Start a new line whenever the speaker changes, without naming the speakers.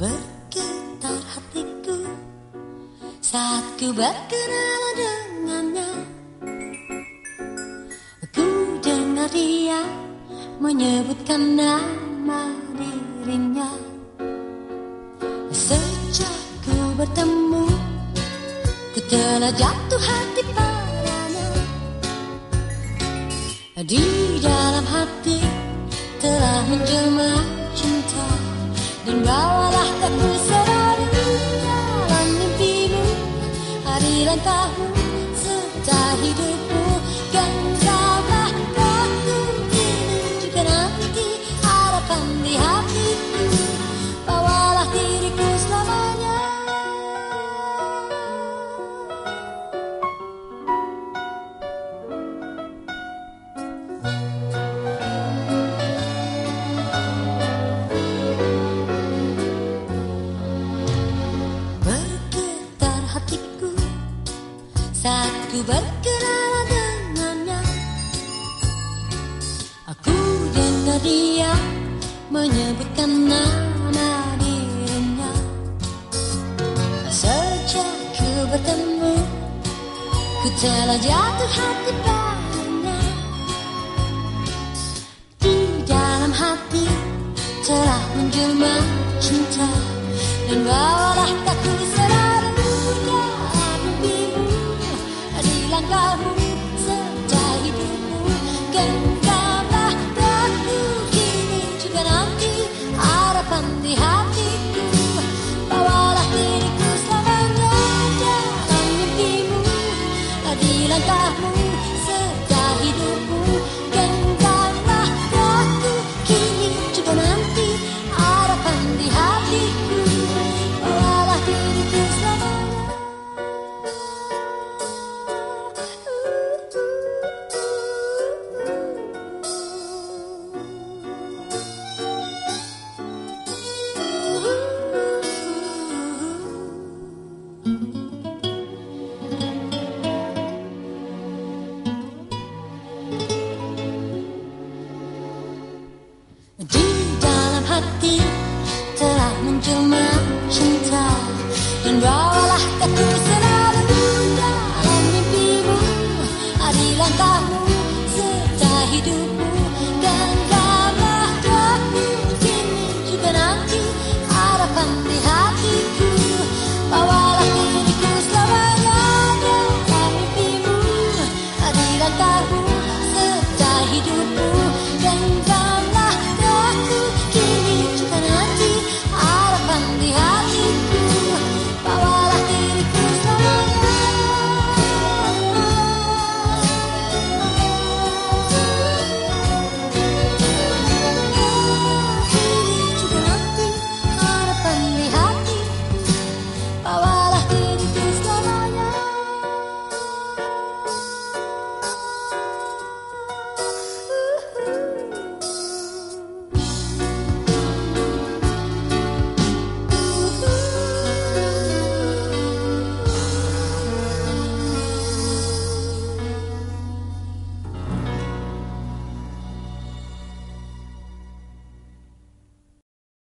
Bergetar hatiku saat ku berkenalan dengannya. Ku dengar dia menyebutkan nama dirinya bertemu. Ku telah jatuh hati padanya. Di dalam hati telah menjelma cinta Dan bawalah berkenalan dengannya Aku dengar dia menyebutkan nama dirinya. Sejak ku bertemu Ku telah jatuh hati padanya Do